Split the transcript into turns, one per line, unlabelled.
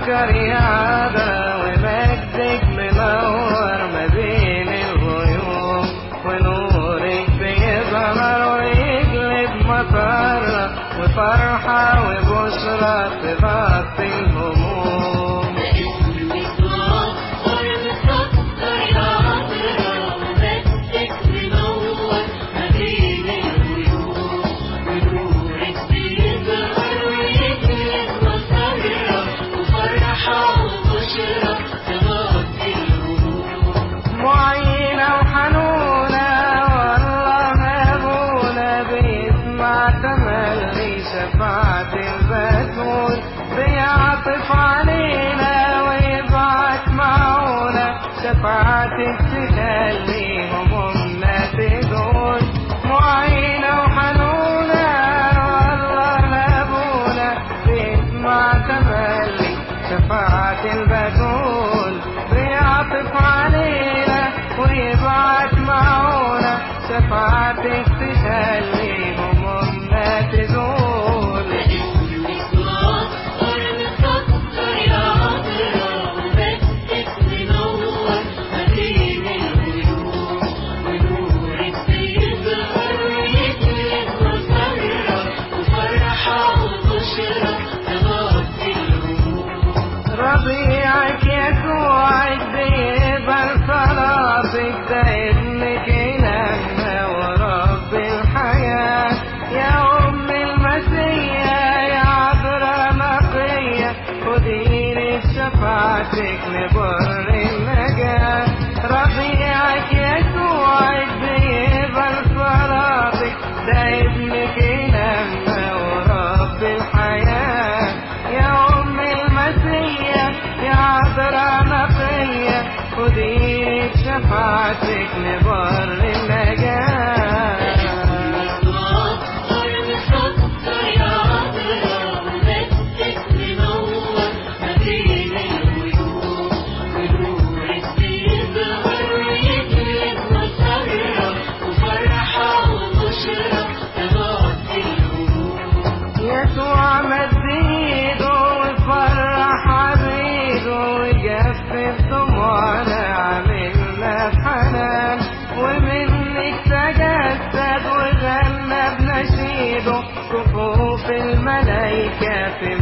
عسكري هذا ومجدك منور ما بين الغيوم ونورك بيظهر ويقلب مطرة وفرحة وبشرة تغطي الهموم. صفات البتول بيعطف علينا ويبعث معونا. شفاعتك تخليهم أمنا تدول معينة وحنونة والله لأبونا بيسمع تملي شفاعة البتول. بيعطف علينا ويبعث معونا. شفاعتك تخلي رفعتك النجاة رفيعك يسوع بيبل صلاتك ده ابنك لما ورب الحياة. يا أم المسيح يا عذراء مخية خدي شفاعتك نبر عليك في